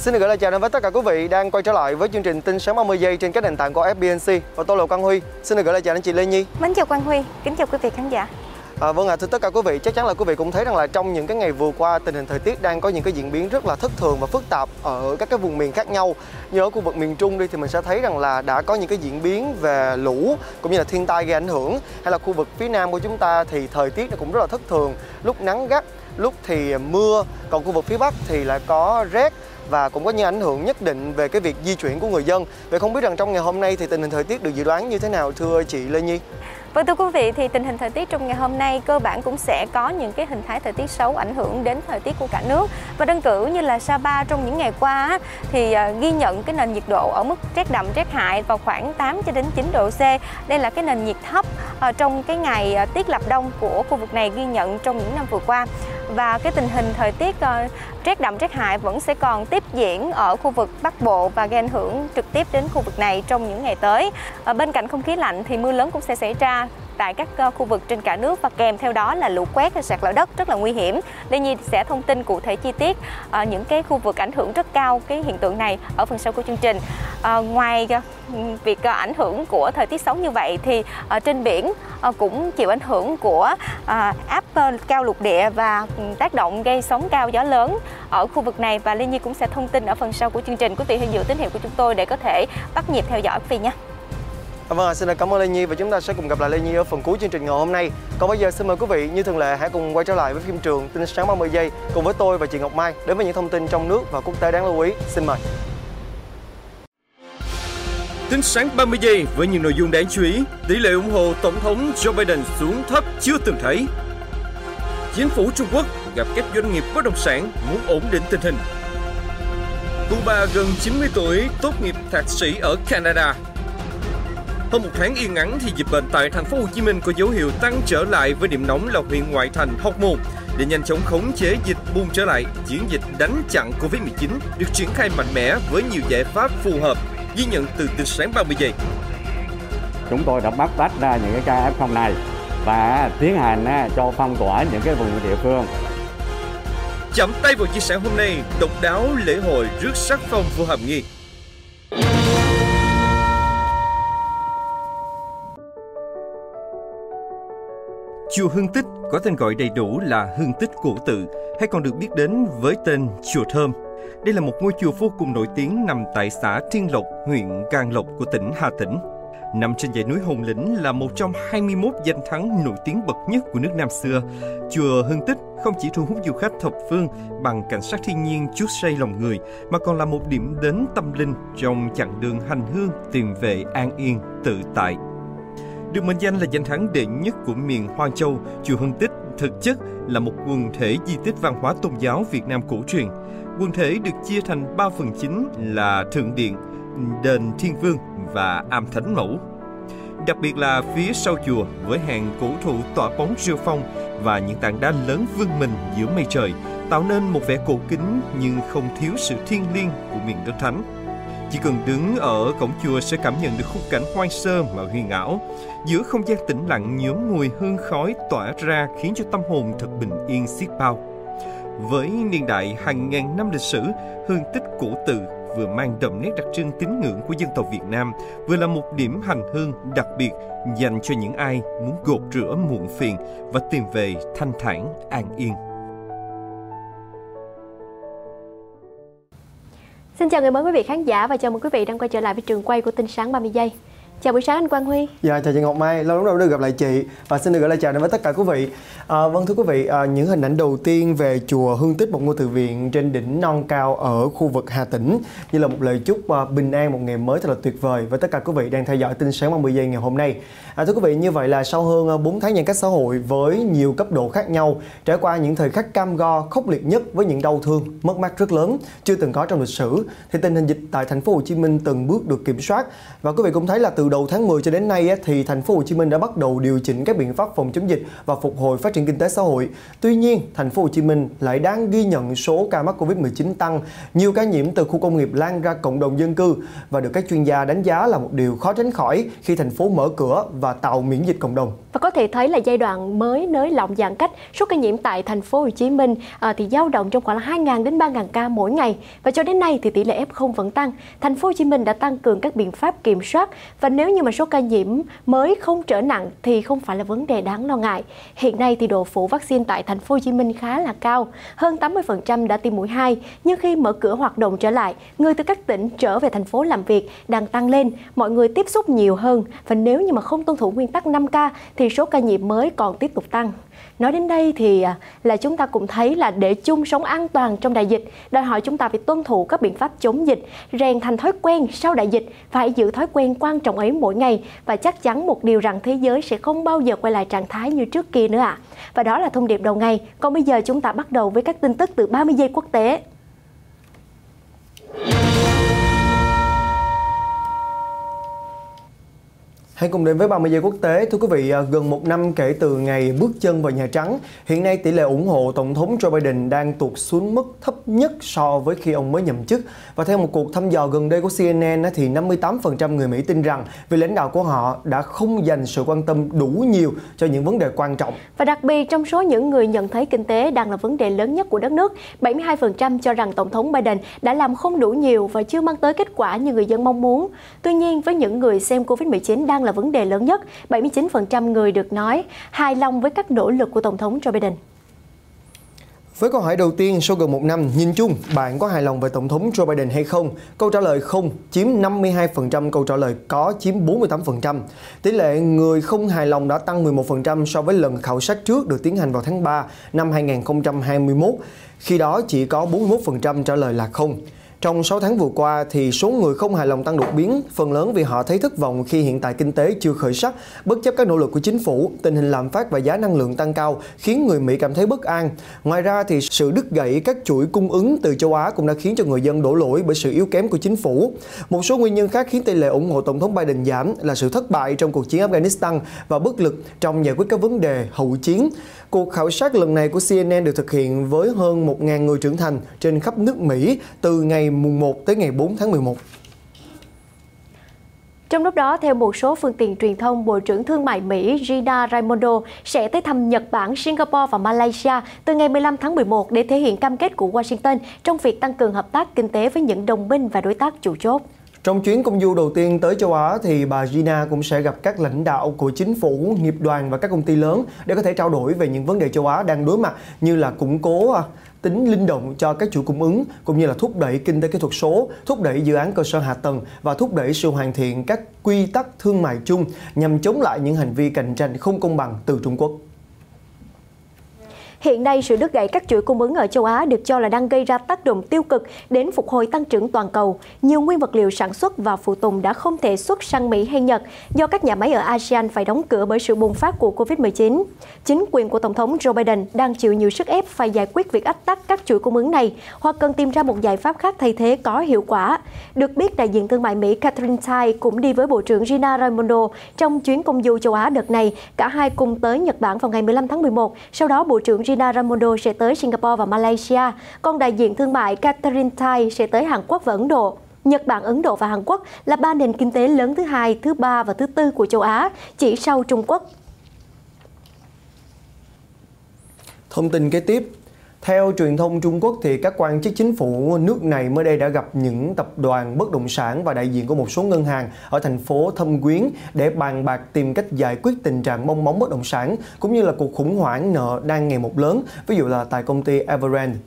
Xin được gửi lời chào đến với tất cả quý vị đang quay trở lại với chương trình tin sáng 30 giây trên các nền tảng của FBNC và tôi là Quang Huy. Xin được gửi lời chào đến chị Lê Nhi. Mến chào Quang Huy, kính chào quý vị khán giả. À, vâng ạ, à, thưa tất cả quý vị, chắc chắn là quý vị cũng thấy rằng là trong những cái ngày vừa qua tình hình thời tiết đang có những cái diễn biến rất là thất thường và phức tạp ở các cái vùng miền khác nhau. Như ở khu vực miền Trung đi thì mình sẽ thấy rằng là đã có những cái diễn biến về lũ cũng như là thiên tai gây ảnh hưởng hay là khu vực phía Nam của chúng ta thì thời tiết nó cũng rất là thất thường, lúc nắng gắt, lúc thì mưa, còn khu vực phía Bắc thì lại có rét và cũng có những ảnh hưởng nhất định về cái việc di chuyển của người dân. Vậy không biết rằng trong ngày hôm nay thì tình hình thời tiết được dự đoán như thế nào, thưa chị Lê Nhi? Vâng thưa quý vị, thì tình hình thời tiết trong ngày hôm nay cơ bản cũng sẽ có những cái hình thái thời tiết xấu ảnh hưởng đến thời tiết của cả nước và đơn cử như là Sapa trong những ngày qua thì à, ghi nhận cái nền nhiệt độ ở mức rét đậm, rét hại vào khoảng 8 cho đến 9 độ C. Đây là cái nền nhiệt thấp à, trong cái ngày à, tiết lập đông của khu vực này ghi nhận trong những năm vừa qua và cái tình hình thời tiết rét đậm, rét hại vẫn sẽ còn tiếp diễn ở khu vực Bắc Bộ và gây ảnh hưởng trực tiếp đến khu vực này trong những ngày tới. Ở bên cạnh không khí lạnh thì mưa lớn cũng sẽ xảy ra tại các ờ, khu vực trên cả nước và kèm theo đó là lũ quét hay sạt lở đất rất là nguy hiểm. Lê Nhi sẽ thông tin cụ thể chi tiết ờ, những cái khu vực ảnh hưởng rất cao cái hiện tượng này ở phần sau của chương trình. Ờ, ngoài việc ảnh hưởng của thời tiết xấu như vậy thì trên biển cũng chịu ảnh hưởng của áp cao lục địa và ừ, tác động gây sóng cao gió lớn ở khu vực này và Lê Nhi cũng sẽ thông tin ở phần sau của chương trình. Quý vị hãy giữ tín hiệu của chúng tôi để có thể bắt nhịp theo dõi quý vị nhé. À, vâng, xin cảm ơn Lê Nhi và chúng ta sẽ cùng gặp lại Lê Nhi ở phần cuối chương trình ngày hôm nay. Còn bây giờ xin mời quý vị như thường lệ hãy cùng quay trở lại với phim trường tin sáng 30 giây cùng với tôi và chị Ngọc Mai đến với những thông tin trong nước và quốc tế đáng lưu ý. Xin mời. Tin sáng 30 giây với những nội dung đáng chú ý, tỷ lệ ủng hộ Tổng thống Joe Biden xuống thấp chưa từng thấy. Chính phủ Trung Quốc gặp các doanh nghiệp bất động sản muốn ổn định tình hình. Cuba gần 90 tuổi tốt nghiệp thạc sĩ ở Canada hơn một tháng yên ngắn thì dịch bệnh tại thành phố Hồ Chí Minh có dấu hiệu tăng trở lại với điểm nóng là huyện ngoại thành Hóc Môn. Để nhanh chóng khống chế dịch bùng trở lại, chiến dịch đánh chặn Covid-19 được triển khai mạnh mẽ với nhiều giải pháp phù hợp, ghi nhận từ tin sáng 30 giây. Chúng tôi đã bắt tách ra những cái ca F0 này và tiến hành cho phong tỏa những cái vùng địa phương. Chậm tay vào chia sẻ hôm nay, độc đáo lễ hội rước sắc phong vua Hàm Nghi. Chùa Hương Tích có tên gọi đầy đủ là Hương Tích Cổ Tự hay còn được biết đến với tên Chùa Thơm. Đây là một ngôi chùa vô cùng nổi tiếng nằm tại xã Thiên Lộc, huyện Can Lộc của tỉnh Hà Tĩnh. Nằm trên dãy núi Hồng Lĩnh là một trong 21 danh thắng nổi tiếng bậc nhất của nước Nam xưa. Chùa Hương Tích không chỉ thu hút du khách thập phương bằng cảnh sắc thiên nhiên chuốt say lòng người, mà còn là một điểm đến tâm linh trong chặng đường hành hương tìm về an yên, tự tại được mệnh danh là danh thắng đệ nhất của miền Hoang Châu, chùa Hưng Tích thực chất là một quần thể di tích văn hóa tôn giáo Việt Nam cổ truyền. Quần thể được chia thành ba phần chính là Thượng Điện, Đền Thiên Vương và Am Thánh Mẫu. Đặc biệt là phía sau chùa với hàng cổ thụ tỏa bóng rêu phong và những tảng đá lớn vươn mình giữa mây trời, tạo nên một vẻ cổ kính nhưng không thiếu sự thiêng liêng của miền đất thánh. Chỉ cần đứng ở cổng chùa sẽ cảm nhận được khung cảnh hoang sơ mà huyền ảo. Giữa không gian tĩnh lặng nhuốm mùi hương khói tỏa ra khiến cho tâm hồn thật bình yên xiết bao. Với niên đại hàng ngàn năm lịch sử, hương tích cổ tự vừa mang đậm nét đặc trưng tín ngưỡng của dân tộc Việt Nam, vừa là một điểm hành hương đặc biệt dành cho những ai muốn gột rửa muộn phiền và tìm về thanh thản, an yên. Xin chào người mới, quý vị khán giả, và chào mừng quý vị đang quay trở lại với trường quay của tin sáng 30 giây. Chào buổi sáng anh Quang Huy. Dạ chào chị Ngọc Mai, lâu lắm rồi được gặp lại chị và xin được gửi lời chào đến với tất cả quý vị. À, vâng thưa quý vị, à, những hình ảnh đầu tiên về chùa Hương Tích một ngôi từ viện trên đỉnh non cao ở khu vực Hà Tĩnh như là một lời chúc à, bình an một ngày mới thật là tuyệt vời với tất cả quý vị đang theo dõi tin sáng 30 giây ngày hôm nay. À, thưa quý vị, như vậy là sau hơn à, 4 tháng giãn cách xã hội với nhiều cấp độ khác nhau, trải qua những thời khắc cam go, khốc liệt nhất với những đau thương, mất mát rất lớn chưa từng có trong lịch sử, thì tình hình dịch tại thành phố Hồ Chí Minh từng bước được kiểm soát và quý vị cũng thấy là từ đầu tháng 10 cho đến nay thì thành phố Hồ Chí Minh đã bắt đầu điều chỉnh các biện pháp phòng chống dịch và phục hồi phát triển kinh tế xã hội. Tuy nhiên, thành phố Hồ Chí Minh lại đang ghi nhận số ca mắc Covid-19 tăng, nhiều ca nhiễm từ khu công nghiệp lan ra cộng đồng dân cư và được các chuyên gia đánh giá là một điều khó tránh khỏi khi thành phố mở cửa và tạo miễn dịch cộng đồng. Và có thể thấy là giai đoạn mới nới lỏng giãn cách, số ca nhiễm tại thành phố Hồ Chí Minh à, thì dao động trong khoảng là 2.000 đến 3.000 ca mỗi ngày và cho đến nay thì tỷ lệ F0 vẫn tăng. Thành phố Hồ Chí Minh đã tăng cường các biện pháp kiểm soát và nếu như mà số ca nhiễm mới không trở nặng thì không phải là vấn đề đáng lo ngại. Hiện nay thì độ phủ vaccine tại thành phố Hồ Chí Minh khá là cao, hơn 80% đã tiêm mũi 2, nhưng khi mở cửa hoạt động trở lại, người từ các tỉnh trở về thành phố làm việc đang tăng lên, mọi người tiếp xúc nhiều hơn và nếu như mà không tuân thủ nguyên tắc 5K thì số ca nhiễm mới còn tiếp tục tăng. Nói đến đây thì à, là chúng ta cũng thấy là để chung sống an toàn trong đại dịch, đòi hỏi chúng ta phải tuân thủ các biện pháp chống dịch, rèn thành thói quen sau đại dịch, phải giữ thói quen quan trọng ấy mỗi ngày và chắc chắn một điều rằng thế giới sẽ không bao giờ quay lại trạng thái như trước kia nữa ạ. À. Và đó là thông điệp đầu ngày. Còn bây giờ chúng ta bắt đầu với các tin tức từ 30 giây quốc tế. Hãy cùng đến với 30 giây quốc tế. Thưa quý vị, à, gần một năm kể từ ngày bước chân vào Nhà Trắng, hiện nay tỷ lệ ủng hộ Tổng thống Joe Biden đang tụt xuống mức thấp nhất so với khi ông mới nhậm chức. Và theo một cuộc thăm dò gần đây của CNN, thì 58% người Mỹ tin rằng vị lãnh đạo của họ đã không dành sự quan tâm đủ nhiều cho những vấn đề quan trọng. Và đặc biệt trong số những người nhận thấy kinh tế đang là vấn đề lớn nhất của đất nước, 72% cho rằng Tổng thống Biden đã làm không đủ nhiều và chưa mang tới kết quả như người dân mong muốn. Tuy nhiên, với những người xem COVID-19 đang là là vấn đề lớn nhất. 79% người được nói hài lòng với các nỗ lực của Tổng thống Joe Biden. Với câu hỏi đầu tiên, sau gần một năm, nhìn chung, bạn có hài lòng về Tổng thống Joe Biden hay không? Câu trả lời không chiếm 52%, câu trả lời có chiếm 48%. Tỷ lệ người không hài lòng đã tăng 11% so với lần khảo sát trước được tiến hành vào tháng 3 năm 2021. Khi đó chỉ có 41% trả lời là không. Trong 6 tháng vừa qua thì số người không hài lòng tăng đột biến, phần lớn vì họ thấy thất vọng khi hiện tại kinh tế chưa khởi sắc, bất chấp các nỗ lực của chính phủ, tình hình lạm phát và giá năng lượng tăng cao khiến người Mỹ cảm thấy bất an. Ngoài ra thì sự đứt gãy các chuỗi cung ứng từ châu Á cũng đã khiến cho người dân đổ lỗi bởi sự yếu kém của chính phủ. Một số nguyên nhân khác khiến tỷ lệ ủng hộ tổng thống Biden giảm là sự thất bại trong cuộc chiến Afghanistan và bất lực trong giải quyết các vấn đề hậu chiến. Cuộc khảo sát lần này của CNN được thực hiện với hơn 1.000 người trưởng thành trên khắp nước Mỹ từ ngày mùng 1 tới ngày 4 tháng 11. Trong lúc đó, theo một số phương tiện truyền thông, Bộ trưởng Thương mại Mỹ Gina Raimondo sẽ tới thăm Nhật Bản, Singapore và Malaysia từ ngày 15 tháng 11 để thể hiện cam kết của Washington trong việc tăng cường hợp tác kinh tế với những đồng minh và đối tác chủ chốt. Trong chuyến công du đầu tiên tới châu Á thì bà Gina cũng sẽ gặp các lãnh đạo của chính phủ, nghiệp đoàn và các công ty lớn để có thể trao đổi về những vấn đề châu Á đang đối mặt như là củng cố à, tính linh động cho các chuỗi cung ứng cũng như là thúc đẩy kinh tế kỹ thuật số, thúc đẩy dự án cơ sở hạ tầng và thúc đẩy sự hoàn thiện các quy tắc thương mại chung nhằm chống lại những hành vi cạnh tranh không công bằng từ Trung Quốc. Hiện nay, sự đứt gãy các chuỗi cung ứng ở châu Á được cho là đang gây ra tác động tiêu cực đến phục hồi tăng trưởng toàn cầu. Nhiều nguyên vật liệu sản xuất và phụ tùng đã không thể xuất sang Mỹ hay Nhật do các nhà máy ở ASEAN phải đóng cửa bởi sự bùng phát của Covid-19. Chính quyền của Tổng thống Joe Biden đang chịu nhiều sức ép phải giải quyết việc ách tắc các chuỗi cung ứng này hoặc cần tìm ra một giải pháp khác thay thế có hiệu quả. Được biết, đại diện thương mại Mỹ Catherine Tai cũng đi với Bộ trưởng Gina Raimondo trong chuyến công du châu Á đợt này. Cả hai cùng tới Nhật Bản vào ngày 15 tháng 11. Sau đó, Bộ trưởng Gina Raimondo sẽ tới Singapore và Malaysia, còn đại diện thương mại Catherine Tai sẽ tới Hàn Quốc và Ấn Độ. Nhật Bản, Ấn Độ và Hàn Quốc là ba nền kinh tế lớn thứ hai, thứ ba và thứ tư của châu Á, chỉ sau Trung Quốc. Thông tin kế tiếp, theo truyền thông Trung Quốc thì các quan chức chính phủ nước này mới đây đã gặp những tập đoàn bất động sản và đại diện của một số ngân hàng ở thành phố Thâm Quyến để bàn bạc tìm cách giải quyết tình trạng bong bóng bất động sản cũng như là cuộc khủng hoảng nợ đang ngày một lớn, ví dụ là tại công ty Evergrande.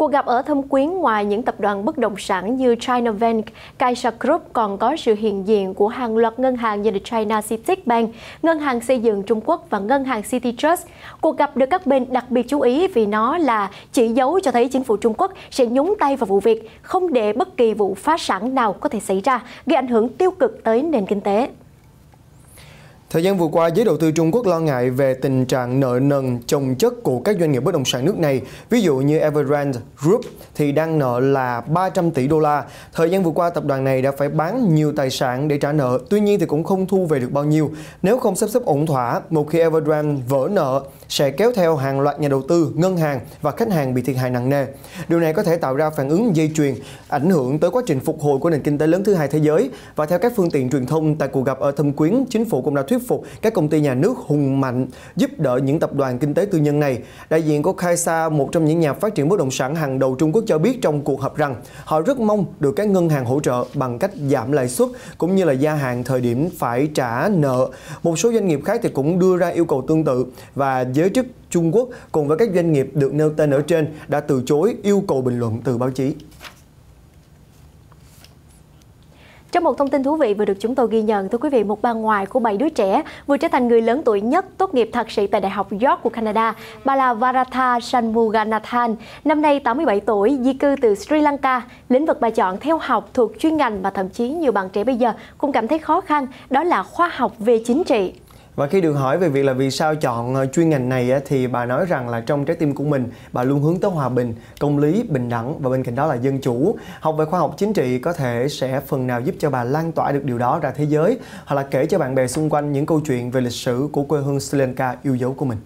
Cuộc gặp ở Thâm Quyến ngoài những tập đoàn bất động sản như China Bank, Kaisa Group còn có sự hiện diện của hàng loạt ngân hàng như China Citic Bank, Ngân hàng Xây dựng Trung Quốc và Ngân hàng City Trust. Cuộc gặp được các bên đặc biệt chú ý vì nó là chỉ dấu cho thấy chính phủ Trung Quốc sẽ nhúng tay vào vụ việc, không để bất kỳ vụ phá sản nào có thể xảy ra, gây ảnh hưởng tiêu cực tới nền kinh tế. Thời gian vừa qua, giới đầu tư Trung Quốc lo ngại về tình trạng nợ nần chồng chất của các doanh nghiệp bất động sản nước này. Ví dụ như Evergrande Group thì đang nợ là 300 tỷ đô la. Thời gian vừa qua, tập đoàn này đã phải bán nhiều tài sản để trả nợ. Tuy nhiên thì cũng không thu về được bao nhiêu. Nếu không sắp xếp ổn thỏa, một khi Evergrande vỡ nợ sẽ kéo theo hàng loạt nhà đầu tư, ngân hàng và khách hàng bị thiệt hại nặng nề. Điều này có thể tạo ra phản ứng dây chuyền, ảnh hưởng tới quá trình phục hồi của nền kinh tế lớn thứ hai thế giới. Và theo các phương tiện truyền thông tại cuộc gặp ở Thâm Quyến, chính phủ cũng đã thuyết phục các công ty nhà nước hùng mạnh giúp đỡ những tập đoàn kinh tế tư nhân này. Đại diện của Kaisa, một trong những nhà phát triển bất động sản hàng đầu Trung Quốc cho biết trong cuộc họp rằng họ rất mong được các ngân hàng hỗ trợ bằng cách giảm lãi suất cũng như là gia hạn thời điểm phải trả nợ. Một số doanh nghiệp khác thì cũng đưa ra yêu cầu tương tự và giới chức Trung Quốc cùng với các doanh nghiệp được nêu tên ở trên đã từ chối yêu cầu bình luận từ báo chí. Trong một thông tin thú vị vừa được chúng tôi ghi nhận, thưa quý vị, một bà ngoại của bảy đứa trẻ vừa trở thành người lớn tuổi nhất tốt nghiệp thạc sĩ tại Đại học York của Canada. Bà là Varatha Shanmuganathan, năm nay 87 tuổi, di cư từ Sri Lanka. Lĩnh vực bà chọn theo học thuộc chuyên ngành mà thậm chí nhiều bạn trẻ bây giờ cũng cảm thấy khó khăn, đó là khoa học về chính trị. Và khi được hỏi về việc là vì sao chọn ờ, chuyên ngành này thì bà nói rằng là trong trái tim của mình bà luôn hướng tới hòa bình, công lý, bình đẳng và bên cạnh đó là dân chủ. Học về khoa học chính trị có thể sẽ phần nào giúp cho bà lan tỏa được điều đó ra thế giới hoặc là kể cho bạn bè xung quanh những câu chuyện về lịch sử của quê hương Sri Lanka yêu dấu của mình.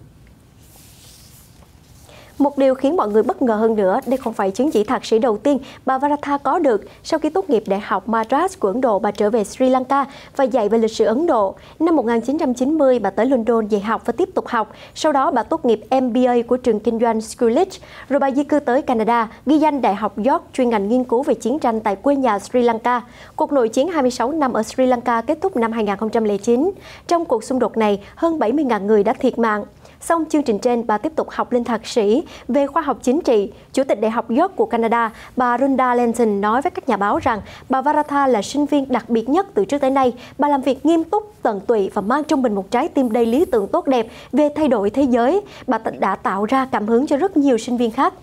Một điều khiến mọi người bất ngờ hơn nữa, đây không phải chứng chỉ thạc sĩ đầu tiên bà Varatha có được. Sau khi tốt nghiệp Đại học Madras của Ấn Độ, bà trở về Sri Lanka và dạy về lịch sử Ấn Độ. Năm 1990, bà tới London dạy học và tiếp tục học. Sau đó, bà tốt nghiệp MBA của trường kinh doanh Schoolage, rồi bà di cư tới Canada, ghi danh Đại học York chuyên ngành nghiên cứu về chiến tranh tại quê nhà Sri Lanka. Cuộc nội chiến 26 năm ở Sri Lanka kết thúc năm 2009. Trong cuộc xung đột này, hơn 70.000 người đã thiệt mạng. Xong chương trình trên, bà tiếp tục học lên thạc sĩ về khoa học chính trị. Chủ tịch Đại học York của Canada, bà Rhonda Lenton nói với các nhà báo rằng bà Varatha là sinh viên đặc biệt nhất từ trước tới nay. Bà làm việc nghiêm túc, tận tụy và mang trong mình một trái tim đầy lý tưởng tốt đẹp về thay đổi thế giới. Bà đã tạo ra cảm hứng cho rất nhiều sinh viên khác.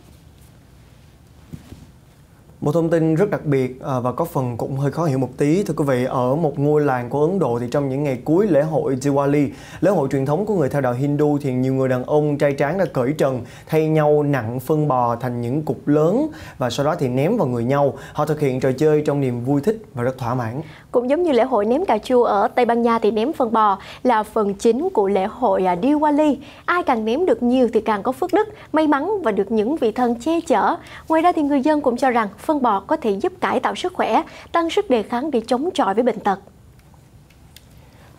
Một thông tin rất đặc biệt ờ, và có phần cũng hơi khó hiểu một tí thưa quý vị ở một ngôi làng của Ấn Độ thì trong những ngày cuối lễ hội Diwali, lễ hội truyền thống của người theo đạo Hindu thì nhiều người đàn ông trai tráng đã cởi trần thay nhau nặng phân bò thành những cục lớn và sau đó thì ném vào người nhau. Họ thực hiện trò chơi trong niềm vui thích và rất thỏa mãn. Cũng giống như lễ hội ném cà chua ở Tây Ban Nha thì ném phân bò là phần chính của lễ hội à, Diwali. Ai càng ném được nhiều thì càng có phước đức, may mắn và được những vị thần che chở. Ngoài ra thì người dân cũng cho rằng phân bò có thể giúp cải tạo sức khỏe, tăng sức đề kháng để chống chọi với bệnh tật.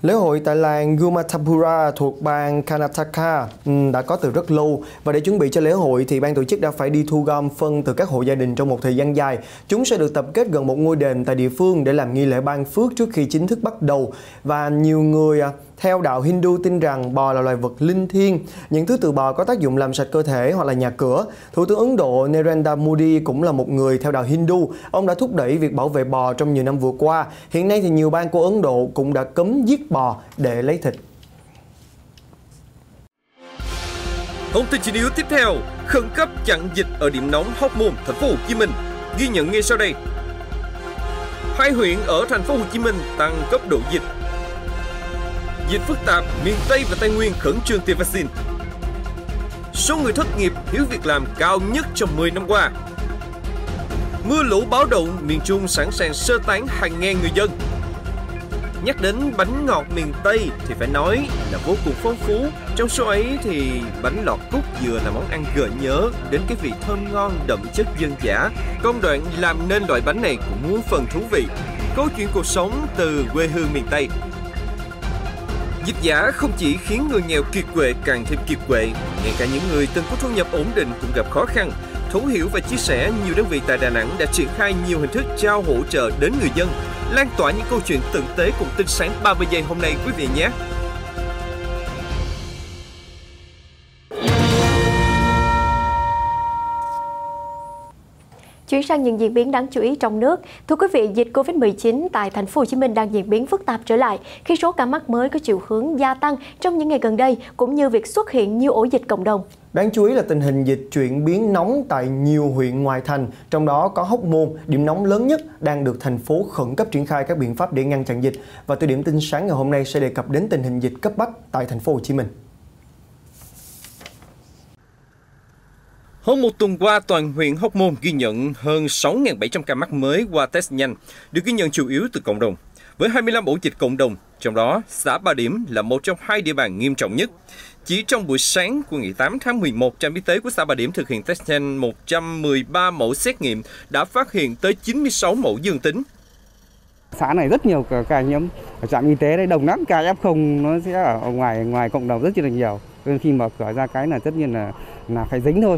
Lễ hội tại làng Gumatapura thuộc bang Karnataka ừ, đã có từ rất lâu và để chuẩn bị cho lễ hội thì ban tổ chức đã phải đi thu gom phân từ các hộ gia đình trong một thời gian dài. Chúng sẽ được tập kết gần một ngôi đền tại địa phương để làm nghi lễ ban phước trước khi chính thức bắt đầu và nhiều người à, theo đạo Hindu tin rằng bò là loài vật linh thiêng, những thứ từ bò có tác dụng làm sạch cơ thể hoặc là nhà cửa. Thủ tướng Ấn Độ Narendra Modi cũng là một người theo đạo Hindu. Ông đã thúc đẩy việc bảo vệ bò trong nhiều năm vừa qua. Hiện nay thì nhiều bang của Ấn Độ cũng đã cấm giết bò để lấy thịt. Thông tin chính yếu tiếp theo, khẩn cấp chặn dịch ở điểm nóng Hóc Môn, thành phố Hồ Chí Minh. Ghi nhận ngay sau đây. Hai huyện ở thành phố Hồ Chí Minh tăng cấp độ dịch Dịch phức tạp, miền Tây và Tây Nguyên khẩn trương tiêm vaccine. Số người thất nghiệp thiếu việc làm cao nhất trong 10 năm qua. Mưa lũ báo động, miền Trung sẵn sàng sơ tán hàng ngàn người dân. Nhắc đến bánh ngọt miền Tây thì phải nói là vô cùng phong phú. Trong số ấy thì bánh lọt cúc dừa là món ăn gợi nhớ đến cái vị thơm ngon đậm chất dân dã. Công đoạn làm nên loại bánh này cũng muốn phần thú vị. Câu chuyện cuộc sống từ quê hương miền Tây Dịch giả không chỉ khiến người nghèo kiệt quệ càng thêm kiệt quệ, ngay cả những người từng có thu nhập ổn định cũng gặp khó khăn. Thấu hiểu và chia sẻ, nhiều đơn vị tại Đà Nẵng đã triển khai nhiều hình thức trao hỗ trợ đến người dân, lan tỏa những câu chuyện thực tế cùng tin sáng 30 giây hôm nay quý vị nhé. Chuyển sang những diễn biến đáng chú ý trong nước. Thưa quý vị, dịch Covid-19 tại thành phố Hồ Chí Minh đang diễn biến phức tạp trở lại khi số ca mắc mới có chiều hướng gia tăng trong những ngày gần đây cũng như việc xuất hiện nhiều ổ dịch cộng đồng. Đáng chú ý là tình hình dịch chuyển biến nóng tại nhiều huyện ngoài thành, trong đó có Hóc Môn, điểm nóng lớn nhất đang được thành phố khẩn cấp triển khai các biện pháp để ngăn chặn dịch. Và từ điểm tin sáng ngày hôm nay sẽ đề cập đến tình hình dịch cấp bách tại thành phố Hồ Chí Minh. Hơn một tuần qua, toàn huyện Hóc Môn ghi nhận hơn 6.700 ca mắc mới qua test nhanh, được ghi nhận chủ yếu từ cộng đồng. Với 25 ổ dịch cộng đồng, trong đó xã Ba Điểm là một trong hai địa bàn nghiêm trọng nhất. Chỉ trong buổi sáng của ngày 8 tháng 11, trạm y tế của xã Ba Điểm thực hiện test nhanh 113 mẫu xét nghiệm, đã phát hiện tới 96 mẫu dương tính. Xã này rất nhiều ca nhiễm, trạm y tế đây đồng lắm, ca F0 nó sẽ ở ngoài ngoài cộng đồng rất là nhiều. Nên khi mở cửa ra cái là tất nhiên là là phải dính thôi.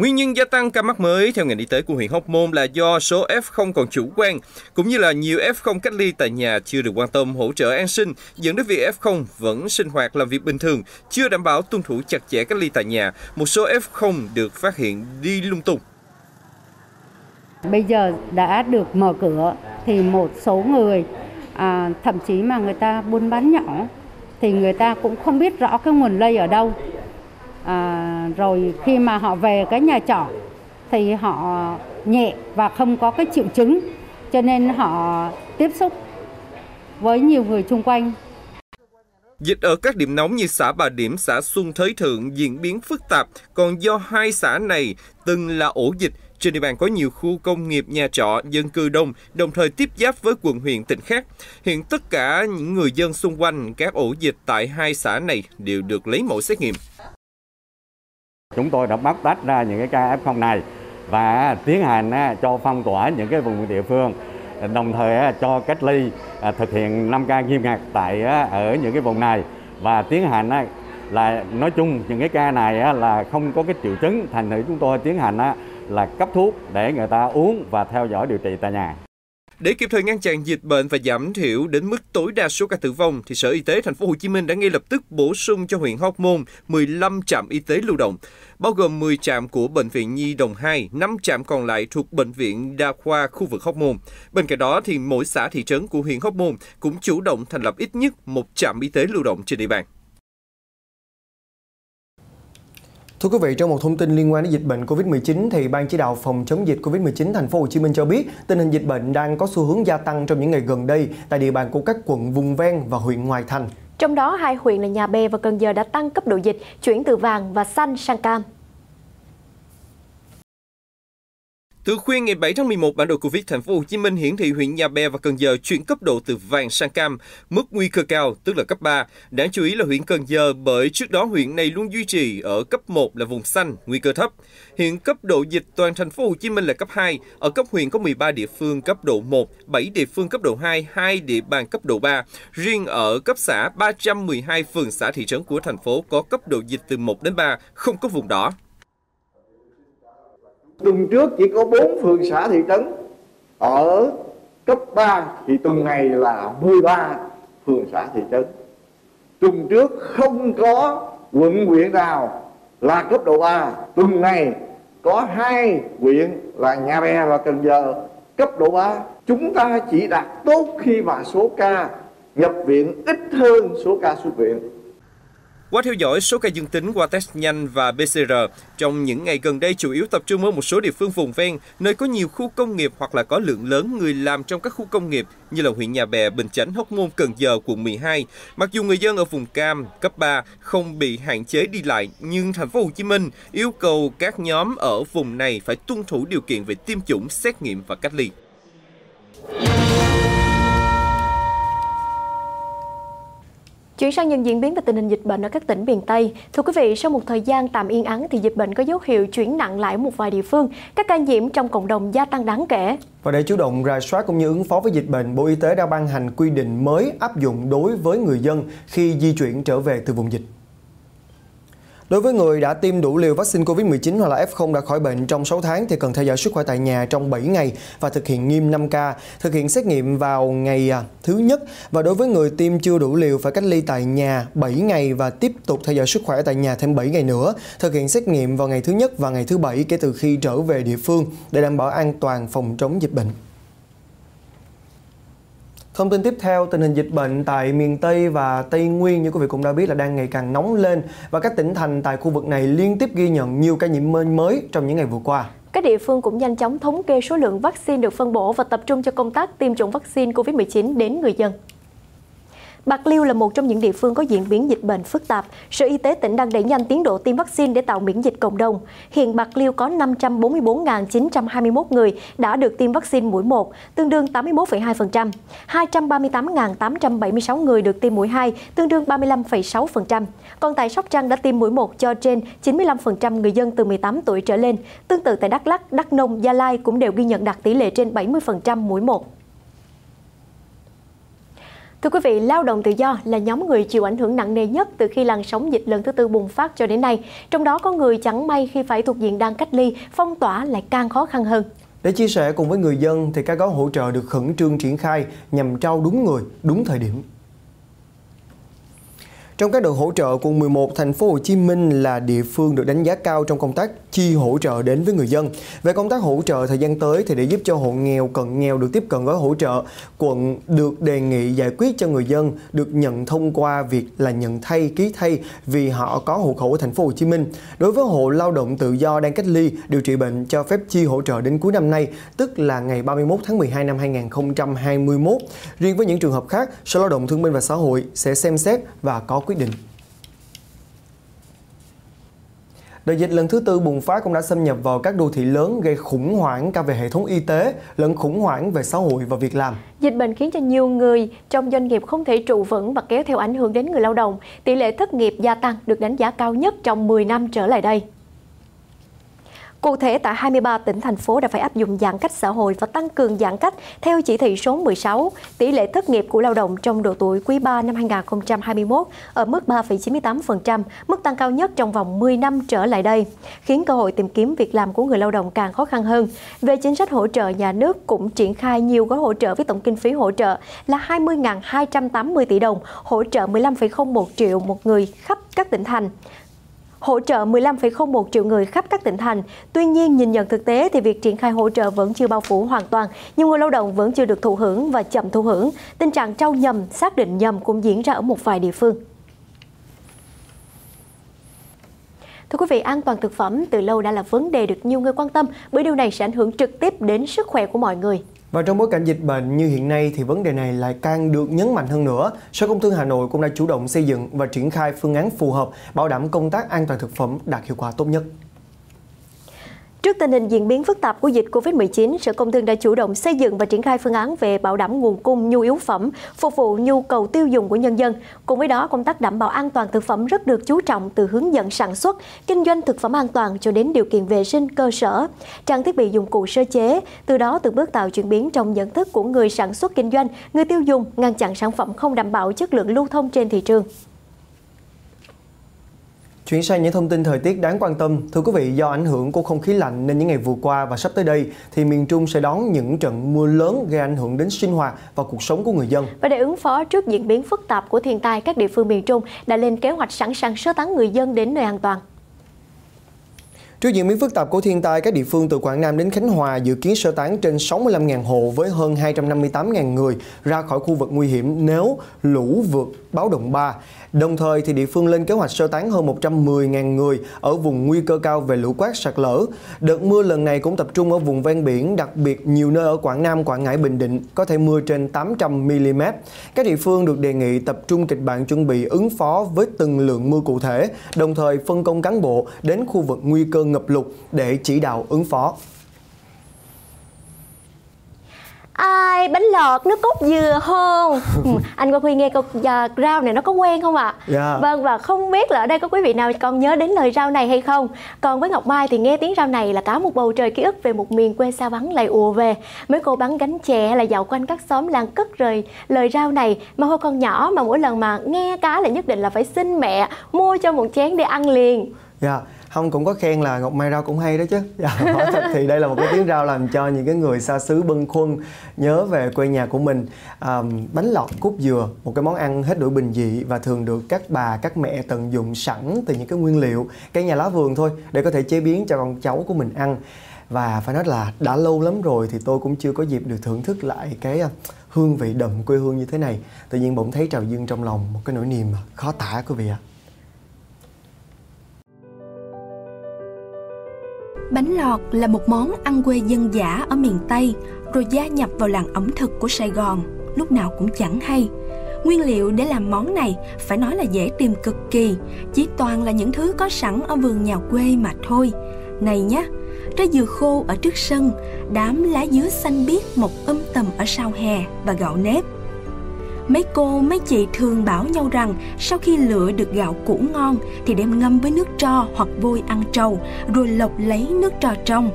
Nguyên nhân gia tăng ca mắc mới theo ngành y tế của huyện Hóc Môn là do số F0 còn chủ quan, cũng như là nhiều F0 cách ly tại nhà chưa được quan tâm hỗ trợ an sinh, dẫn đến việc F0 vẫn sinh hoạt làm việc bình thường, chưa đảm bảo tuân thủ chặt chẽ cách ly tại nhà. Một số F0 được phát hiện đi lung tung. Bây giờ đã được mở cửa thì một số người à, thậm chí mà người ta buôn bán nhỏ thì người ta cũng không biết rõ cái nguồn lây ở đâu à, rồi khi mà họ về cái nhà trọ thì họ nhẹ và không có cái triệu chứng cho nên họ tiếp xúc với nhiều người xung quanh Dịch ở các điểm nóng như xã Bà Điểm, xã Xuân Thới Thượng diễn biến phức tạp, còn do hai xã này từng là ổ dịch, trên địa bàn có nhiều khu công nghiệp, nhà trọ, dân cư đông, đồng thời tiếp giáp với quận huyện tỉnh khác. Hiện tất cả những người dân xung quanh các ổ dịch tại hai xã này đều được lấy mẫu xét nghiệm. Chúng tôi đã bắt tách ra những cái ca F0 này và tiến hành à, cho phong tỏa những cái vùng địa phương, đồng thời à, cho cách ly à, thực hiện 5 ca nghiêm ngặt tại ở những cái vùng này và tiến hành là nói chung những cái ca này là không có cái triệu chứng, thành thử chúng tôi tiến hành là cấp thuốc để người ta uống và theo dõi điều trị tại nhà. Để kịp thời ngăn chặn dịch bệnh và giảm thiểu đến mức tối đa số ca tử vong, thì Sở Y tế Thành phố Hồ Chí Minh đã ngay lập tức bổ sung cho huyện Hóc Môn 15 trạm y tế lưu động, bao gồm 10 trạm của bệnh viện Nhi Đồng 2, 5 trạm còn lại thuộc bệnh viện đa khoa khu vực Hóc Môn. Bên cạnh đó thì mỗi xã thị trấn của huyện Hóc Môn cũng chủ động thành lập ít nhất một trạm y tế lưu động trên địa bàn. Thưa quý vị, trong một thông tin liên quan đến dịch bệnh Covid-19 thì Ban chỉ đạo phòng chống dịch Covid-19 thành phố Hồ Chí Minh cho biết tình hình dịch bệnh đang có xu hướng gia tăng trong những ngày gần đây tại địa bàn của các quận vùng ven và huyện ngoại thành. Trong đó hai huyện là Nhà Bè và Cần Giờ đã tăng cấp độ dịch, chuyển từ vàng và xanh sang cam. Từ khuya ngày 7 tháng 11, bản đồ Covid thành phố Hồ Chí Minh hiển thị huyện Nhà Bè và Cần Giờ chuyển cấp độ từ vàng sang cam, mức nguy cơ cao, tức là cấp 3. Đáng chú ý là huyện Cần Giờ bởi trước đó huyện này luôn duy trì ở cấp 1 là vùng xanh, nguy cơ thấp. Hiện cấp độ dịch toàn thành phố Hồ Chí Minh là cấp 2, ở cấp huyện có 13 địa phương cấp độ 1, 7 địa phương cấp độ 2, 2 địa bàn cấp độ 3. Riêng ở cấp xã, 312 phường xã thị trấn của thành phố có cấp độ dịch từ 1 đến 3, không có vùng đỏ. Tuần trước chỉ có 4 phường xã thị trấn ở cấp 3 thì tuần này là 13 phường xã thị trấn. Tuần trước không có quận, huyện nào là cấp độ 3. Tuần này có hai huyện là Nhà Bè và Cần Giờ cấp độ 3. Chúng ta chỉ đạt tốt khi mà số ca nhập viện ít hơn số ca xuất viện. Qua theo dõi số ca dương tính qua test nhanh và PCR, trong những ngày gần đây chủ yếu tập trung ở một số địa phương vùng ven, nơi có nhiều khu công nghiệp hoặc là có lượng lớn người làm trong các khu công nghiệp như là huyện Nhà Bè, Bình Chánh, Hóc Môn, Cần Giờ, quận 12. Mặc dù người dân ở vùng cam, cấp 3 không bị hạn chế đi lại, nhưng thành phố Hồ Chí Minh yêu cầu các nhóm ở vùng này phải tuân thủ điều kiện về tiêm chủng, xét nghiệm và cách ly. Chuyển sang những diễn biến về tình hình dịch bệnh ở các tỉnh miền Tây. Thưa quý vị, sau một thời gian tạm yên ắng thì dịch bệnh có dấu hiệu chuyển nặng lại một vài địa phương. Các ca nhiễm trong cộng đồng gia tăng đáng kể. Và để chủ động rà soát cũng như ứng phó với dịch bệnh, Bộ Y tế đã ban hành quy định mới áp dụng đối với người dân khi di chuyển trở về từ vùng dịch. Đối với người đã tiêm đủ liều vaccine COVID-19 hoặc là F0 đã khỏi bệnh trong 6 tháng thì cần theo dõi sức khỏe tại nhà trong 7 ngày và thực hiện nghiêm 5K, thực hiện xét nghiệm vào ngày à, thứ nhất và đối với người tiêm chưa đủ liều phải cách ly tại nhà 7 ngày và tiếp tục theo dõi sức khỏe tại nhà thêm 7 ngày nữa, thực hiện xét nghiệm vào ngày thứ nhất và ngày thứ bảy kể từ khi trở về địa phương để đảm bảo an toàn phòng chống dịch bệnh. Thông tin tiếp theo, tình hình dịch bệnh tại miền Tây và Tây Nguyên như quý vị cũng đã biết là đang ngày càng nóng lên và các tỉnh thành tại khu vực này liên tiếp ghi nhận nhiều ca nhiễm mới trong những ngày vừa qua. Các địa phương cũng nhanh chóng thống kê số lượng vaccine được phân bổ và tập trung cho công tác tiêm chủng vaccine COVID-19 đến người dân. Bạc Liêu là một trong những địa phương có diễn biến dịch bệnh phức tạp. Sở Y tế tỉnh đang đẩy nhanh tiến độ tiêm vaccine để tạo miễn dịch cộng đồng. Hiện Bạc Liêu có 544.921 người đã được tiêm vaccine mũi 1, tương đương 81,2%. 238.876 người được tiêm mũi 2, tương đương 35,6%. Còn tại Sóc Trăng đã tiêm mũi 1 cho trên 95% người dân từ 18 tuổi trở lên. Tương tự tại Đắk Lắk, Đắk Nông, Gia Lai cũng đều ghi nhận đạt tỷ lệ trên 70% mũi 1. Thưa quý vị, lao động tự do là nhóm người chịu ảnh hưởng nặng nề nhất từ khi làn sóng dịch lần thứ tư bùng phát cho đến nay. Trong đó có người chẳng may khi phải thuộc diện đang cách ly, phong tỏa lại càng khó khăn hơn. Để chia sẻ cùng với người dân thì các gói hỗ trợ được khẩn trương triển khai nhằm trao đúng người, đúng thời điểm. Trong các đợt hỗ trợ, quận 11 thành phố Hồ Chí Minh là địa phương được đánh giá cao trong công tác chi hỗ trợ đến với người dân. Về công tác hỗ trợ thời gian tới thì để giúp cho hộ nghèo cận nghèo được tiếp cận gói hỗ trợ, quận được đề nghị giải quyết cho người dân được nhận thông qua việc là nhận thay ký thay vì họ có hộ khẩu ở thành phố Hồ Chí Minh. Đối với hộ lao động tự do đang cách ly điều trị bệnh cho phép chi hỗ trợ đến cuối năm nay, tức là ngày 31 tháng 12 năm 2021. Riêng với những trường hợp khác, Sở Lao động Thương binh và Xã hội sẽ xem xét và có quyết định. Đợt dịch lần thứ tư bùng phát cũng đã xâm nhập vào các đô thị lớn, gây khủng hoảng cả về hệ thống y tế, lẫn khủng hoảng về xã hội và việc làm. Dịch bệnh khiến cho nhiều người trong doanh nghiệp không thể trụ vững và kéo theo ảnh hưởng đến người lao động. Tỷ lệ thất nghiệp gia tăng được đánh giá cao nhất trong 10 năm trở lại đây. Cụ thể, tại 23 tỉnh, thành phố đã phải áp dụng giãn cách xã hội và tăng cường giãn cách theo chỉ thị số 16. Tỷ lệ thất nghiệp của lao động trong độ tuổi quý 3 năm 2021 ở mức 3,98%, mức tăng cao nhất trong vòng 10 năm trở lại đây, khiến cơ hội tìm kiếm việc làm của người lao động càng khó khăn hơn. Về chính sách hỗ trợ, nhà nước cũng triển khai nhiều gói hỗ trợ với tổng kinh phí hỗ trợ là 20.280 tỷ đồng, hỗ trợ 15,01 triệu một người khắp các tỉnh thành hỗ trợ 15,01 triệu người khắp các tỉnh thành. Tuy nhiên, nhìn nhận thực tế thì việc triển khai hỗ trợ vẫn chưa bao phủ hoàn toàn, nhiều người lao động vẫn chưa được thụ hưởng và chậm thụ hưởng. Tình trạng trao nhầm, xác định nhầm cũng diễn ra ở một vài địa phương. Thưa quý vị, an toàn thực phẩm từ lâu đã là vấn đề được nhiều người quan tâm bởi điều này sẽ ảnh hưởng trực tiếp đến sức khỏe của mọi người. Và trong bối cảnh dịch bệnh như hiện nay thì vấn đề này lại càng được nhấn mạnh hơn nữa. Sở Công Thương Hà Nội cũng đã chủ động xây dựng và triển khai phương án phù hợp bảo đảm công tác an toàn thực phẩm đạt hiệu quả tốt nhất. Trước tình hình diễn biến phức tạp của dịch COVID-19, Sở Công Thương đã chủ động xây dựng và triển khai phương án về bảo đảm nguồn cung nhu yếu phẩm, phục vụ nhu cầu tiêu dùng của nhân dân. Cùng với đó, công tác đảm bảo an toàn thực phẩm rất được chú trọng từ hướng dẫn sản xuất, kinh doanh thực phẩm an toàn cho đến điều kiện vệ sinh cơ sở, trang thiết bị dụng cụ sơ chế, từ đó từng bước tạo chuyển biến trong nhận thức của người sản xuất kinh doanh, người tiêu dùng, ngăn chặn sản phẩm không đảm bảo chất lượng lưu thông trên thị trường. Chuyển sang những thông tin thời tiết đáng quan tâm. Thưa quý vị, do ảnh hưởng của không khí lạnh nên những ngày vừa qua và sắp tới đây thì miền Trung sẽ đón những trận mưa lớn gây ảnh hưởng đến sinh hoạt và cuộc sống của người dân. Và để ứng phó trước diễn biến phức tạp của thiên tai, các địa phương miền Trung đã lên kế hoạch sẵn sàng sơ tán người dân đến nơi an toàn. Trước diễn biến phức tạp của thiên tai, các địa phương từ Quảng Nam đến Khánh Hòa dự kiến sơ tán trên 65.000 hộ với hơn 258.000 người ra khỏi khu vực nguy hiểm nếu lũ vượt báo động 3. Đồng thời thì địa phương lên kế hoạch sơ tán hơn 110.000 người ở vùng nguy cơ cao về lũ quét sạt lở. Đợt mưa lần này cũng tập trung ở vùng ven biển, đặc biệt nhiều nơi ở Quảng Nam, Quảng Ngãi, Bình Định có thể mưa trên 800 mm. Các địa phương được đề nghị tập trung kịch bản chuẩn bị ứng phó với từng lượng mưa cụ thể, đồng thời phân công cán bộ đến khu vực nguy cơ ngập lụt để chỉ đạo ứng phó. ai bánh lọt nước cốt dừa không ừ, anh Quang Huy nghe câu uh, rau này nó có quen không ạ à? Dạ. yeah. vâng và không biết là ở đây có quý vị nào còn nhớ đến lời rau này hay không còn với Ngọc Mai thì nghe tiếng rau này là cả một bầu trời ký ức về một miền quê xa vắng lại ùa về mấy cô bán gánh chè là dạo quanh các xóm làng cất rời lời rau này mà hồi còn nhỏ mà mỗi lần mà nghe cá là nhất định là phải xin mẹ mua cho một chén để ăn liền dạ yeah không cũng có khen là ngọc mai rau cũng hay đó chứ. Dạ, thật thì đây là một cái tiếng rau làm cho những cái người xa xứ bâng khuâng nhớ về quê nhà của mình. À, bánh lọt cút dừa một cái món ăn hết đổi bình dị và thường được các bà các mẹ tận dụng sẵn từ những cái nguyên liệu cây nhà lá vườn thôi để có thể chế biến cho con cháu của mình ăn. Và phải nói là đã lâu lắm rồi thì tôi cũng chưa có dịp được thưởng thức lại cái hương vị đậm quê hương như thế này. Tự nhiên bỗng thấy trào dâng trong lòng một cái nỗi niềm khó tả quý vị ạ. à. Bánh lọt là một món ăn quê dân dã ở miền Tây, rồi gia nhập vào làng ẩm thực của Sài Gòn, lúc nào cũng chẳng hay. Nguyên liệu để làm món này phải nói là dễ tìm cực kỳ, chỉ toàn là những thứ có sẵn ở vườn nhà quê mà thôi. Này nhé, trái dừa khô ở trước sân, đám lá dứa xanh biếc một âm um tầm ở sau hè và gạo nếp Mấy cô, mấy chị thường bảo nhau rằng sau khi lựa được gạo củ ngon thì đem ngâm với nước tro hoặc vôi ăn trầu rồi lọc lấy nước tro trong.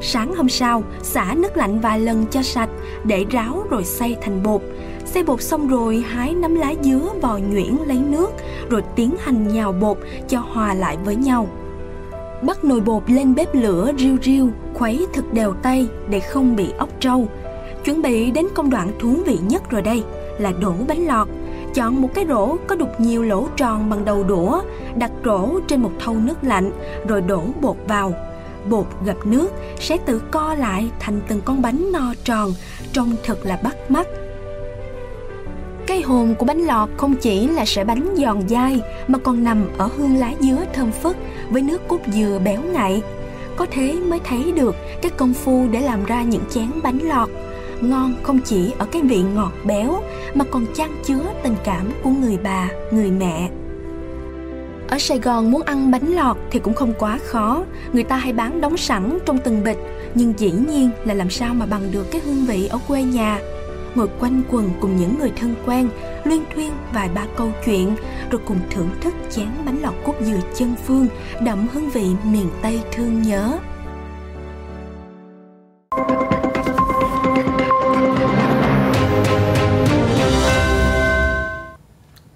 Sáng hôm sau, xả nước lạnh vài lần cho sạch, để ráo rồi xay thành bột. Xay bột xong rồi hái nắm lá dứa vào nhuyễn lấy nước, rồi tiến hành nhào bột cho hòa lại với nhau. Bắt nồi bột lên bếp lửa riu riu, khuấy thật đều tay để không bị ốc trâu. Chuẩn bị đến công đoạn thú vị nhất rồi đây – là đổ bánh lọt. Chọn một cái rổ có đục nhiều lỗ tròn bằng đầu đũa, đặt rổ trên một thau nước lạnh, rồi đổ bột vào. Bột gặp nước sẽ tự co lại thành từng con bánh no tròn, trông thật là bắt mắt. Cái hồn của bánh lọt không chỉ là sợi bánh giòn dai, mà còn nằm ở hương lá dứa thơm phức với nước cốt dừa béo ngậy. Có thế mới thấy được cái công phu để làm ra những chén bánh lọt ngon không chỉ ở cái vị ngọt béo mà còn chan chứa tình cảm của người bà, người mẹ. Ở Sài Gòn muốn ăn bánh lọt thì cũng không quá khó, người ta hay bán đóng sẵn trong từng bịch, nhưng dĩ nhiên là làm sao mà bằng được cái hương vị ở quê nhà. Ngồi quanh quần cùng những người thân quen, luyên thuyên vài ba câu chuyện, rồi cùng thưởng thức chén bánh lọt cốt dừa chân phương, đậm hương vị miền Tây thương nhớ.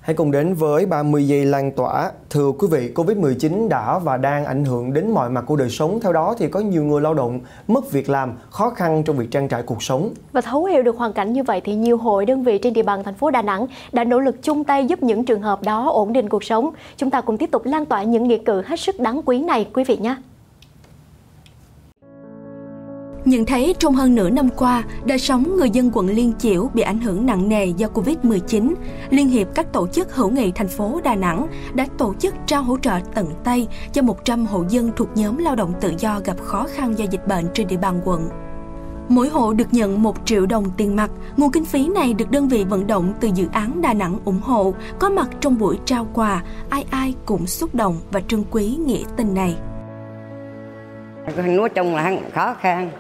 Hãy cùng đến với 30 giây lan tỏa. Thưa quý vị, Covid-19 đã và đang ảnh hưởng đến mọi mặt của đời sống. Theo đó thì có nhiều người lao động mất việc làm, khó khăn trong việc trang trải cuộc sống. Và thấu hiểu được hoàn cảnh như vậy thì nhiều hội đơn vị trên địa bàn thành phố Đà Nẵng đã nỗ lực chung tay giúp những trường hợp đó ổn định cuộc sống. Chúng ta cùng tiếp tục lan tỏa những nghĩa cử hết sức đáng quý này quý vị nhé. Nhận thấy trong hơn nửa năm qua, đời sống người dân quận Liên Chiểu bị ảnh hưởng nặng nề do Covid-19, Liên hiệp các tổ chức hữu nghị thành phố Đà Nẵng đã tổ chức trao hỗ trợ tận tay cho 100 hộ dân thuộc nhóm lao động tự do gặp khó khăn do dịch bệnh trên địa bàn quận. Mỗi hộ được nhận 1 triệu đồng tiền mặt. Nguồn kinh phí này được đơn vị vận động từ dự án Đà Nẵng ủng hộ, có mặt trong buổi trao quà, ai ai cũng xúc động và trân quý nghĩa tình này. Nói chung là khó khăn,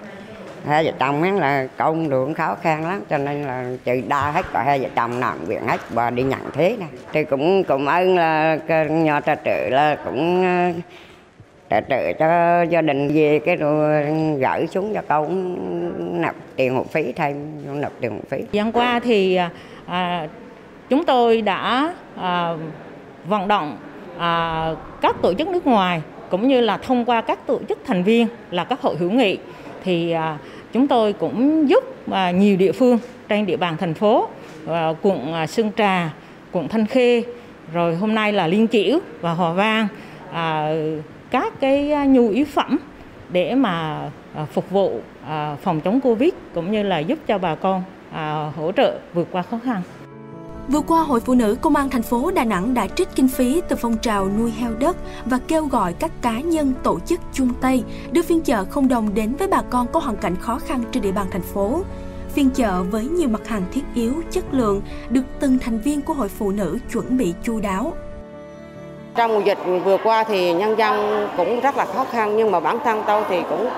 hai vợ chồng ấy là công đường khó khăn lắm cho nên là trừ đa hết cả hai vợ chồng nặng viện hết và đi nhận thế này thì cũng cũng ơn là nhờ trợ trợ là cũng ờ, trợ trợ cho gia đình về cái rồi gửi xuống cho con nộp tiền hộ phí thêm nộp tiền hộ phí. Gian qua thì à, à, chúng tôi đã à, vận động à, các tổ chức nước ngoài cũng như là thông qua các tổ chức thành viên là các hội hữu nghị thì à, chúng tôi cũng giúp à, nhiều địa phương trên địa bàn thành phố à, quận Sơn Trà, quận Thanh Khê, rồi hôm nay là Liên Chiểu và Hòa Vang à, các cái nhu yếu phẩm để mà phục vụ phòng chống Covid cũng như là giúp cho bà con hỗ trợ vượt qua khó khăn. Vừa qua, Hội Phụ nữ Công an thành phố Đà Nẵng đã trích kinh phí từ phong trào nuôi heo đất và kêu gọi các cá nhân tổ chức chung tay đưa phiên chợ không đồng đến với bà con có hoàn cảnh khó khăn trên địa bàn thành phố. Phiên chợ với nhiều mặt hàng thiết yếu, chất lượng được từng thành viên của Hội Phụ nữ chuẩn bị chu đáo. Trong mùa dịch vừa qua thì nhân dân cũng rất là khó khăn nhưng mà bản thân tôi thì cũng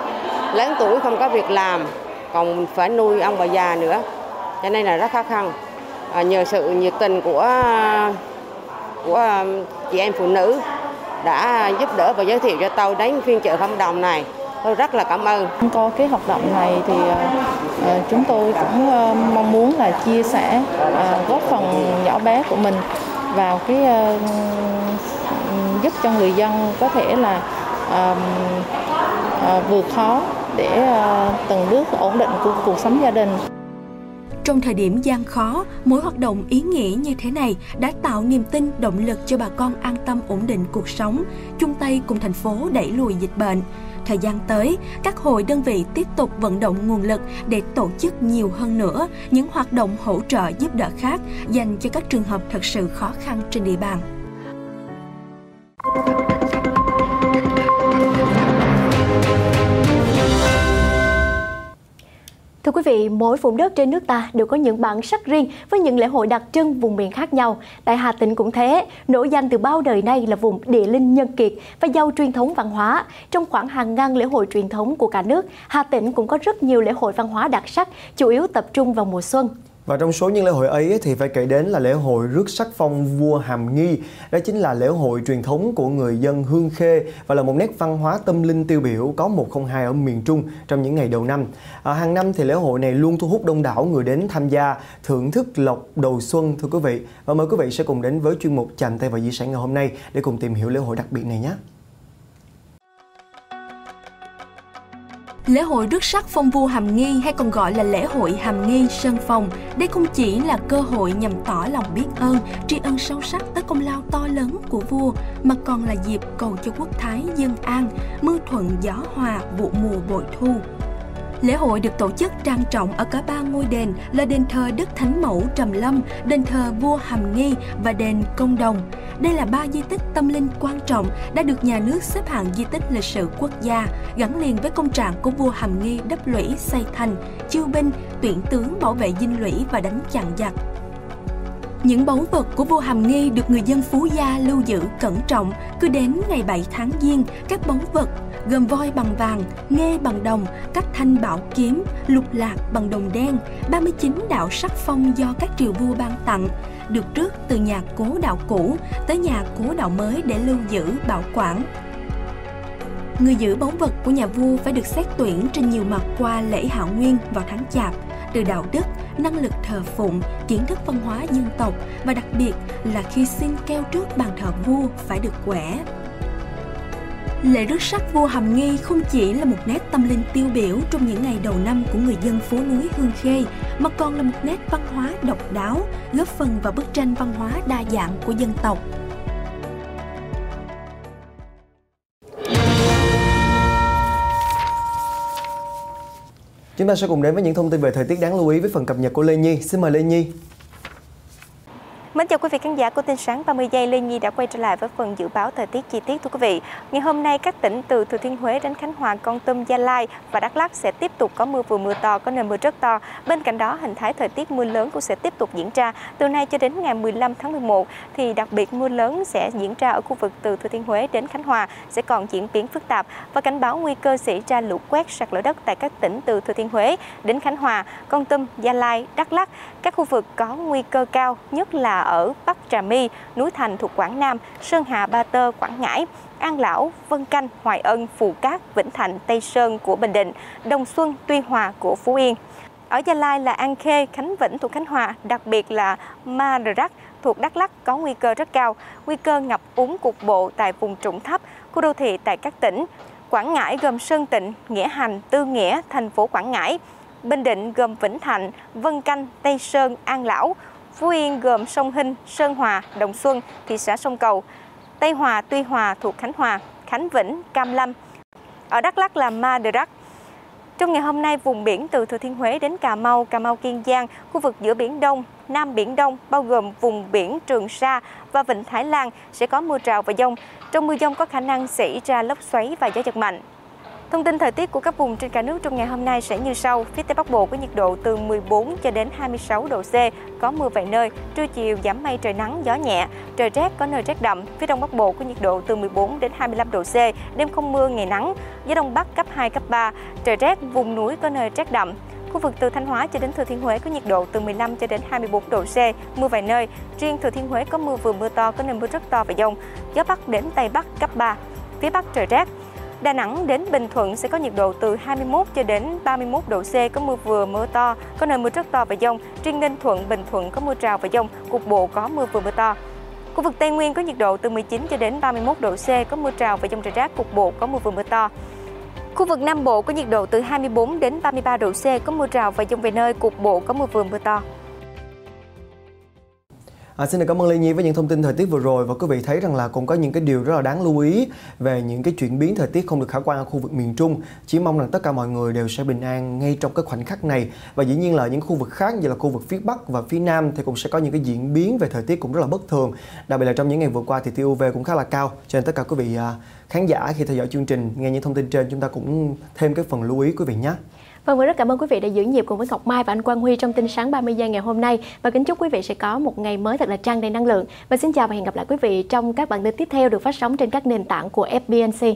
lớn tuổi không có việc làm còn phải nuôi ông bà già nữa cho nên là rất khó khăn À, nhờ sự nhiệt tình của của chị em phụ nữ đã giúp đỡ và giới thiệu cho tôi đến phiên chợ không đồng này. Tôi rất là cảm ơn. Có cái hoạt động này thì à, à, chúng tôi cũng mong muốn là chia sẻ góp phần nhỏ bé của mình vào cái giúp cho người dân có thể là vượt khó để từng bước ổn định cuộc, cuộc sống gia đình trong thời điểm gian khó, mỗi hoạt động ý nghĩa như thế này đã tạo niềm tin, động lực cho bà con an tâm ổn định cuộc sống, chung tay cùng thành phố đẩy lùi dịch bệnh. Thời gian tới, các hội đơn vị tiếp tục vận động nguồn lực để tổ chức nhiều hơn nữa những hoạt động hỗ trợ giúp đỡ khác dành cho các trường hợp thật sự khó khăn trên địa bàn. Thưa quý vị, mỗi vùng đất trên nước ta đều có những bản sắc riêng với những lễ hội đặc trưng vùng miền khác nhau. Tại Hà Tĩnh cũng thế, nổi danh từ bao đời nay là vùng địa linh nhân kiệt và giàu truyền thống văn hóa. Trong khoảng hàng ngàn lễ hội truyền thống của cả nước, Hà Tĩnh cũng có rất nhiều lễ hội văn hóa đặc sắc, chủ yếu tập trung vào mùa xuân. Và trong số những lễ hội ấy thì phải kể đến là lễ hội rước sắc phong vua Hàm Nghi. Đó chính là lễ hội truyền thống của người dân Hương Khê và là một nét văn hóa tâm linh tiêu biểu có 102 ở miền Trung trong những ngày đầu năm. À, hàng năm thì lễ hội này luôn thu hút đông đảo người đến tham gia thưởng thức lộc đầu xuân thưa quý vị. Và mời quý vị sẽ cùng đến với chuyên mục Chạm tay vào di sản ngày hôm nay để cùng tìm hiểu lễ hội đặc biệt này nhé. Lễ hội rước sắc phong vua Hàm Nghi hay còn gọi là lễ hội Hàm Nghi Sơn phòng đây không chỉ là cơ hội nhằm tỏ lòng biết ơn, tri ân sâu sắc tới công lao to lớn của vua, mà còn là dịp cầu cho quốc thái dân an, mưa thuận gió hòa, vụ mùa bội thu. Lễ hội được tổ chức trang trọng ở cả ba ngôi đền là đền thờ Đức Thánh Mẫu Trầm Lâm, đền thờ vua Hàm Nghi và đền Công Đồng. Đây là ba di tích tâm linh quan trọng đã được nhà nước xếp hạng di tích lịch sử quốc gia, gắn liền với công trạng của vua Hàm Nghi đắp lũy xây thành, chiêu binh, tuyển tướng bảo vệ dinh lũy và đánh chặn giặc. Những báu vật của vua Hàm Nghi được người dân Phú Gia lưu giữ cẩn trọng, cứ đến ngày 7 tháng Giêng, các báu vật gồm voi bằng vàng, nghe bằng đồng, các thanh bảo kiếm, lục lạc bằng đồng đen, 39 đạo sắc phong do các triều vua ban tặng, được trước từ nhà cố đạo cũ tới nhà cố đạo mới để lưu giữ, bảo quản. Người giữ báu vật của nhà vua phải được xét tuyển trên nhiều mặt qua lễ hạo nguyên vào tháng chạp, từ đạo đức, năng lực thờ phụng, kiến thức văn hóa dân tộc và đặc biệt là khi xin keo trước bàn thờ vua phải được quẻ. Lễ rước sắc vua Hàm Nghi không chỉ là một nét tâm linh tiêu biểu trong những ngày đầu năm của người dân phố núi Hương Khê, mà còn là một nét văn hóa độc đáo, góp phần vào bức tranh văn hóa đa dạng của dân tộc. Chúng ta sẽ cùng đến với những thông tin về thời tiết đáng lưu ý với phần cập nhật của Lê Nhi. Xin mời Lê Nhi. Mến chào quý vị khán giả của tin sáng 30 giây Lê Nhi đã quay trở lại với phần dự báo thời tiết chi tiết thưa quý vị. Ngày hôm nay các tỉnh từ Thừa Thiên Huế đến Khánh Hòa, Con Tum, Gia Lai và Đắk Lắk sẽ tiếp tục có mưa vừa mưa to, có nơi mưa rất to. Bên cạnh đó, hình thái thời tiết mưa lớn cũng sẽ tiếp tục diễn ra từ nay cho đến ngày 15 tháng 11 thì đặc biệt mưa lớn sẽ diễn ra ở khu vực từ Thừa Thiên Huế đến Khánh Hòa sẽ còn diễn biến phức tạp và cảnh báo nguy cơ xảy ra lũ quét sạt lở đất tại các tỉnh từ Thừa Thiên Huế đến Khánh Hòa, Con Tum, Gia Lai, Đắk Lắk. Các khu vực có nguy cơ cao nhất là ở Bắc Trà My, núi Thành thuộc Quảng Nam, Sơn Hà, Ba Tơ, Quảng Ngãi, An Lão, Vân Canh, Hoài Ân, Phù Cát, Vĩnh Thạnh, Tây Sơn của Bình Định, Đồng Xuân, Tuy Hòa của Phú Yên. Ở Gia Lai là An Khê, Khánh Vĩnh thuộc Khánh Hòa, đặc biệt là Ma Rắc thuộc Đắk Lắk có nguy cơ rất cao, nguy cơ ngập úng cục bộ tại vùng trũng thấp, khu đô thị tại các tỉnh. Quảng Ngãi gồm Sơn Tịnh, Nghĩa Hành, Tư Nghĩa, thành phố Quảng Ngãi. Bình Định gồm Vĩnh Thạnh, Vân Canh, Tây Sơn, An Lão, Phú Yên gồm Sông Hinh, Sơn Hòa, Đồng Xuân, thị xã Sông Cầu, Tây Hòa, Tuy Hòa thuộc Khánh Hòa, Khánh Vĩnh, Cam Lâm. Ở Đắk Lắk là Ma Đờ Rắc. Trong ngày hôm nay, vùng biển từ Thừa Thiên Huế đến Cà Mau, Cà Mau Kiên Giang, khu vực giữa Biển Đông, Nam Biển Đông bao gồm vùng biển Trường Sa và Vịnh Thái Lan sẽ có mưa rào và dông. Trong mưa dông có khả năng xảy ra lốc xoáy và gió giật mạnh. Thông tin thời tiết của các vùng trên cả nước trong ngày hôm nay sẽ như sau. Phía Tây Bắc Bộ có nhiệt độ từ 14 cho đến 26 độ C, có mưa vài nơi, trưa chiều giảm mây trời nắng, gió nhẹ, trời rét có nơi rét đậm. Phía Đông Bắc Bộ có nhiệt độ từ 14 đến 25 độ C, đêm không mưa, ngày nắng, gió Đông Bắc cấp 2, cấp 3, trời rét, vùng núi có nơi rét đậm. Khu vực từ Thanh Hóa cho đến Thừa Thiên Huế có nhiệt độ từ 15 cho đến 24 độ C, mưa vài nơi. Riêng Thừa Thiên Huế có mưa vừa mưa to, có nơi mưa rất to và dông. Gió Bắc đến Tây Bắc cấp 3. Phía Bắc trời rét. Đà Nẵng đến Bình Thuận sẽ có nhiệt độ từ 21 cho đến 31 độ C, có mưa vừa mưa to, có nơi mưa rất to và dông. Riêng Ninh Thuận, Bình Thuận có mưa rào và dông, cục bộ có mưa vừa mưa to. Khu vực Tây Nguyên có nhiệt độ từ 19 cho đến 31 độ C, có mưa rào và dông rải rác, cục bộ có mưa vừa mưa to. Khu vực Nam Bộ có nhiệt độ từ 24 đến 33 độ C, có mưa rào và dông vài nơi, cục bộ có mưa vừa mưa to. À, xin được cảm ơn Lê Nhi với những thông tin thời tiết vừa rồi và quý vị thấy rằng là cũng có những cái điều rất là đáng lưu ý về những cái chuyển biến thời tiết không được khả quan ở khu vực miền Trung. Chỉ mong rằng tất cả mọi người đều sẽ bình an ngay trong cái khoảnh khắc này và dĩ nhiên là những khu vực khác như là khu vực phía Bắc và phía Nam thì cũng sẽ có những cái diễn biến về thời tiết cũng rất là bất thường. Đặc biệt là trong những ngày vừa qua thì tia UV cũng khá là cao cho nên tất cả quý vị à, khán giả khi theo dõi chương trình nghe những thông tin trên chúng ta cũng thêm cái phần lưu ý quý vị nhé. Vâng, và rất cảm ơn quý vị đã giữ nhịp cùng với Ngọc Mai và anh Quang Huy trong tin sáng 30 giây ngày hôm nay và kính chúc quý vị sẽ có một ngày mới thật là tràn đầy năng lượng. Và xin chào và hẹn gặp lại quý vị trong các bản tin tiếp theo được phát sóng trên các nền tảng của FBNC.